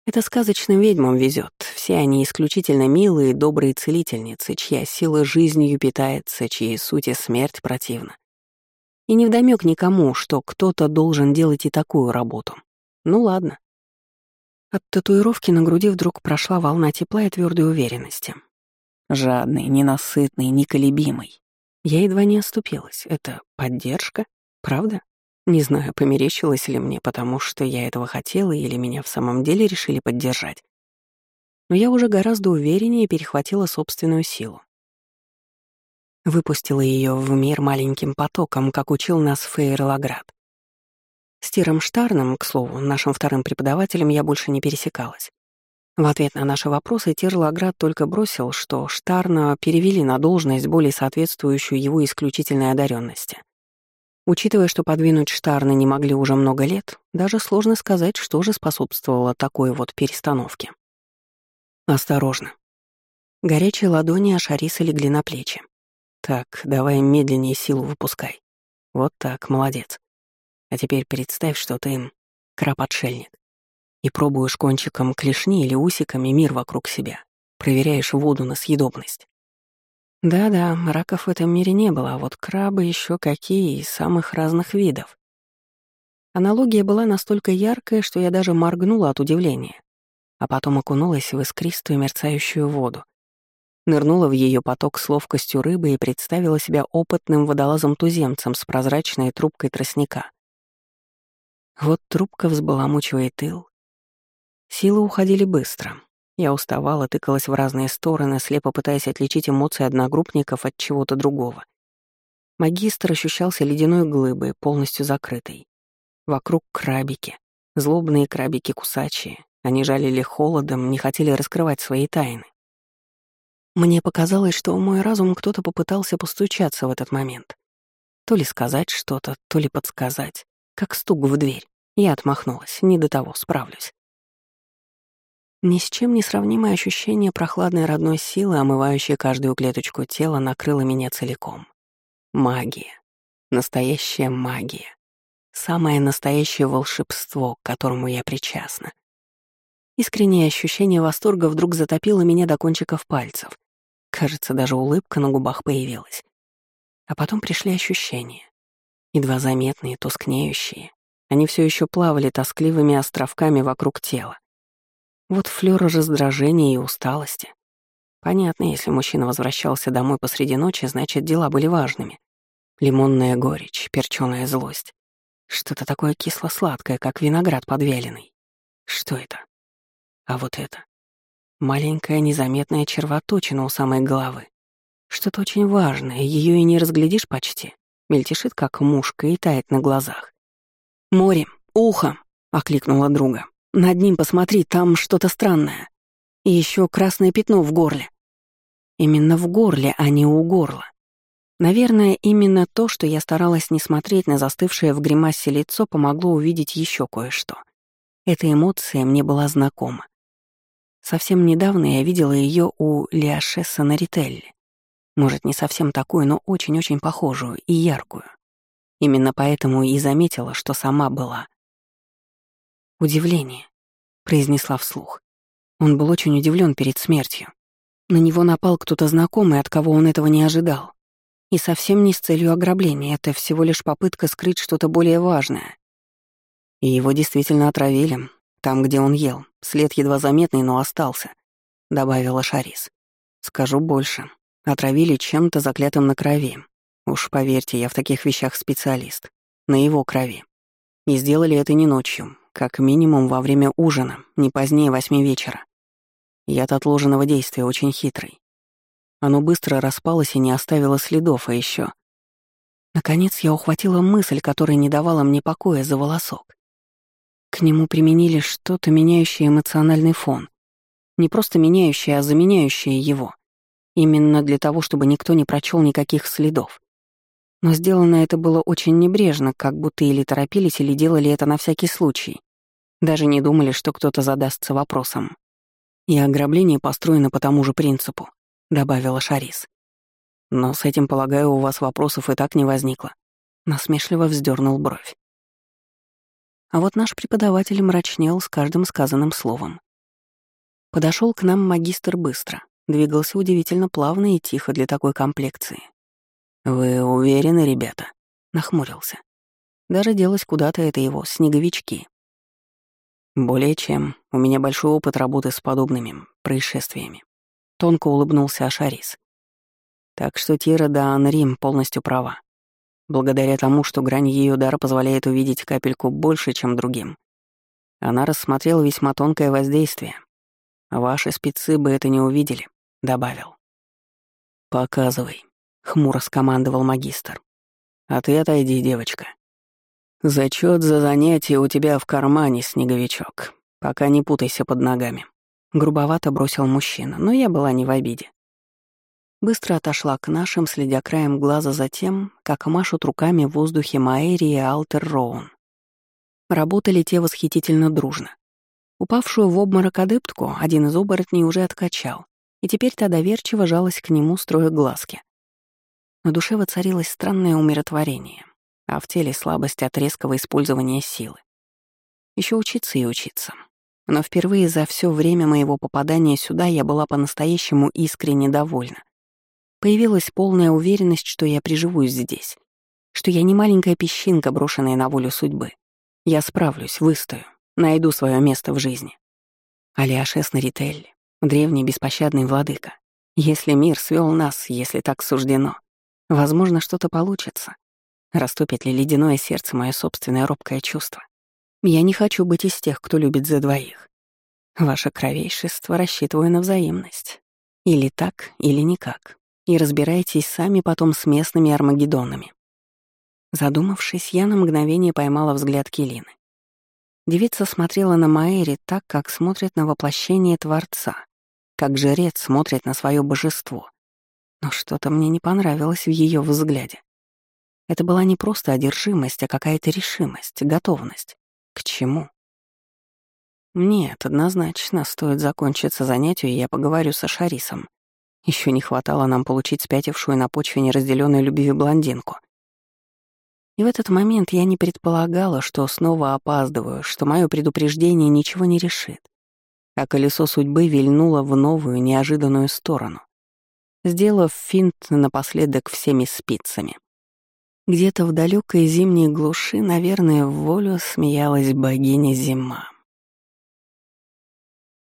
Это сказочным ведьмам везет. Все они исключительно милые, добрые целительницы, чья сила жизнью питается, чьей сути смерть противна. И невдомёк никому, что кто-то должен делать и такую работу. Ну ладно. От татуировки на груди вдруг прошла волна тепла и твердой уверенности. Жадный, ненасытный, неколебимый. Я едва не оступилась. Это поддержка? Правда? Не знаю, померещилось ли мне, потому что я этого хотела или меня в самом деле решили поддержать. Но я уже гораздо увереннее перехватила собственную силу. Выпустила ее в мир маленьким потоком, как учил нас Фейер Лаград. С Тиром Штарном, к слову, нашим вторым преподавателем, я больше не пересекалась. В ответ на наши вопросы Тирлаград только бросил, что Штарна перевели на должность, более соответствующую его исключительной одаренности. Учитывая, что подвинуть Штарна не могли уже много лет, даже сложно сказать, что же способствовало такой вот перестановке. Осторожно. Горячие ладони Ашариса легли на плечи. Так, давай медленнее силу выпускай. Вот так, молодец. А теперь представь, что ты краб-отшельник и пробуешь кончиком клешни или усиками мир вокруг себя, проверяешь воду на съедобность. Да-да, раков в этом мире не было, а вот крабы еще какие, из самых разных видов. Аналогия была настолько яркая, что я даже моргнула от удивления, а потом окунулась в искристую мерцающую воду. Нырнула в ее поток с ловкостью рыбы и представила себя опытным водолазом-туземцем с прозрачной трубкой тростника. Вот трубка взбаламучивает тыл, Силы уходили быстро. Я уставала, тыкалась в разные стороны, слепо пытаясь отличить эмоции одногруппников от чего-то другого. Магистр ощущался ледяной глыбой, полностью закрытой. Вокруг крабики. Злобные крабики кусачие. Они жалили холодом, не хотели раскрывать свои тайны. Мне показалось, что в мой разум кто-то попытался постучаться в этот момент. То ли сказать что-то, то ли подсказать. Как стук в дверь. Я отмахнулась, не до того, справлюсь. Ни с чем не сравнимое ощущение прохладной родной силы, омывающей каждую клеточку тела, накрыло меня целиком. Магия. Настоящая магия. Самое настоящее волшебство, к которому я причастна. Искреннее ощущение восторга вдруг затопило меня до кончиков пальцев. Кажется, даже улыбка на губах появилась. А потом пришли ощущения. Едва заметные, тускнеющие. Они все еще плавали тоскливыми островками вокруг тела. Вот флёр раздражения и усталости. Понятно, если мужчина возвращался домой посреди ночи, значит, дела были важными. Лимонная горечь, перчёная злость. Что-то такое кисло-сладкое, как виноград подвяленный. Что это? А вот это. Маленькая незаметная червоточина у самой головы. Что-то очень важное, ее и не разглядишь почти. Мельтешит, как мушка, и тает на глазах. «Море, ухо!» — окликнула друга. «Над ним посмотри, там что-то странное. И еще красное пятно в горле». Именно в горле, а не у горла. Наверное, именно то, что я старалась не смотреть на застывшее в гримасе лицо, помогло увидеть еще кое-что. Эта эмоция мне была знакома. Совсем недавно я видела ее у Лиашеса на Рителле. Может, не совсем такую, но очень-очень похожую и яркую. Именно поэтому и заметила, что сама была. «Удивление», — произнесла вслух. Он был очень удивлен перед смертью. На него напал кто-то знакомый, от кого он этого не ожидал. И совсем не с целью ограбления, это всего лишь попытка скрыть что-то более важное. И его действительно отравили, там, где он ел. След едва заметный, но остался», — добавила Шарис. «Скажу больше. Отравили чем-то заклятым на крови. Уж поверьте, я в таких вещах специалист. На его крови. И сделали это не ночью, как минимум во время ужина, не позднее восьми вечера. Яд отложенного действия очень хитрый. Оно быстро распалось и не оставило следов, а еще. Наконец я ухватила мысль, которая не давала мне покоя за волосок. К нему применили что-то, меняющее эмоциональный фон. Не просто меняющее, а заменяющее его. Именно для того, чтобы никто не прочел никаких следов. Но сделано это было очень небрежно, как будто или торопились, или делали это на всякий случай. Даже не думали, что кто-то задастся вопросом. «И ограбление построено по тому же принципу», — добавила Шарис. «Но с этим, полагаю, у вас вопросов и так не возникло». Насмешливо вздернул бровь. А вот наш преподаватель мрачнел с каждым сказанным словом. Подошел к нам магистр быстро, двигался удивительно плавно и тихо для такой комплекции. «Вы уверены, ребята?» — нахмурился. Даже делось куда-то это его, снеговички. «Более чем. У меня большой опыт работы с подобными происшествиями». Тонко улыбнулся Ашарис. Так что Тира да Анрим полностью права. Благодаря тому, что грань ее дара позволяет увидеть капельку больше, чем другим, она рассмотрела весьма тонкое воздействие. Ваши спецы бы это не увидели, добавил. Показывай, хмуро скомандовал магистр. А ты отойди, девочка. Зачет за занятие у тебя в кармане, снеговичок. Пока не путайся под ногами. Грубовато бросил мужчина, но я была не в обиде. Быстро отошла к нашим, следя краем глаза за тем, как машут руками в воздухе Маэри и Алтер Роун. Работали те восхитительно дружно. Упавшую в обморок адептку один из оборотней уже откачал, и теперь та доверчиво жалась к нему, строя глазки. На душе воцарилось странное умиротворение, а в теле слабость от резкого использования силы. Еще учиться и учиться. Но впервые за все время моего попадания сюда я была по-настоящему искренне довольна. Появилась полная уверенность, что я приживусь здесь, что я не маленькая песчинка, брошенная на волю судьбы. Я справлюсь, выстою, найду свое место в жизни. Алиашес Наритель, древний беспощадный владыка. Если мир свел нас, если так суждено, возможно, что-то получится. Растопит ли ледяное сердце мое собственное робкое чувство? Я не хочу быть из тех, кто любит за двоих. Ваше кровейшество рассчитываю на взаимность. Или так, или никак и разбирайтесь сами потом с местными армагеддонами. Задумавшись, я на мгновение поймала взгляд Келины. Девица смотрела на Маэри так, как смотрит на воплощение Творца, как жрец смотрит на свое божество. Но что-то мне не понравилось в ее взгляде. Это была не просто одержимость, а какая-то решимость, готовность. К чему? Нет, однозначно, стоит закончиться занятию, и я поговорю со Шарисом. Еще не хватало нам получить спятившую на почве неразделенной любви блондинку. И в этот момент я не предполагала, что снова опаздываю, что мое предупреждение ничего не решит. А колесо судьбы вильнуло в новую, неожиданную сторону, сделав финт напоследок всеми спицами. Где-то в далекой зимней глуши, наверное, в волю смеялась богиня зима.